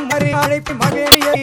மறை அழைப்பு மகிழ்ச்சியை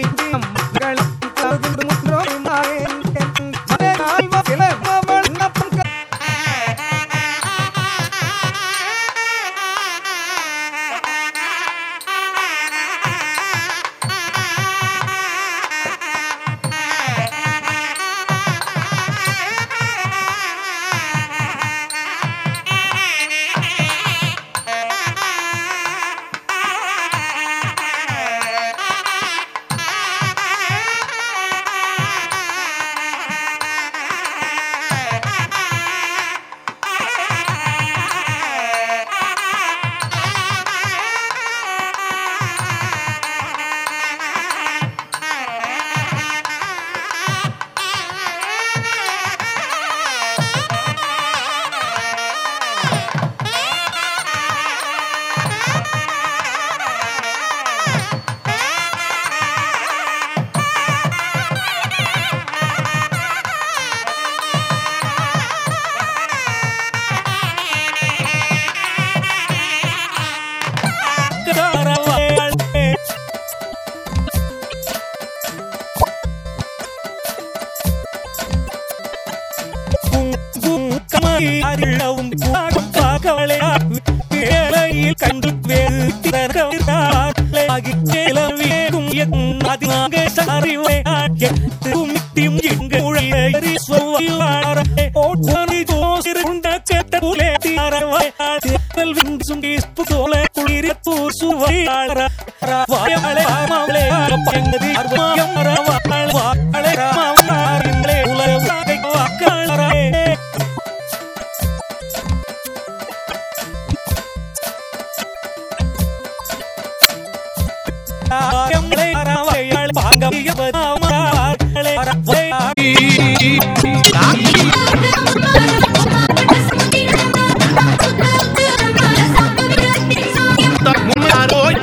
அருளவும் வேலையில் கண்டு வேறு திறகி வேகும் அதிகமாக சாரிவே எங்கு முத்தி எங்கு உழையறி சொல்வார். தேவல் விங்சும் இஸ்பு தோல குளிர தூர் வாயமளே மாமளே பங்கதி அர்வாயம் பாங்க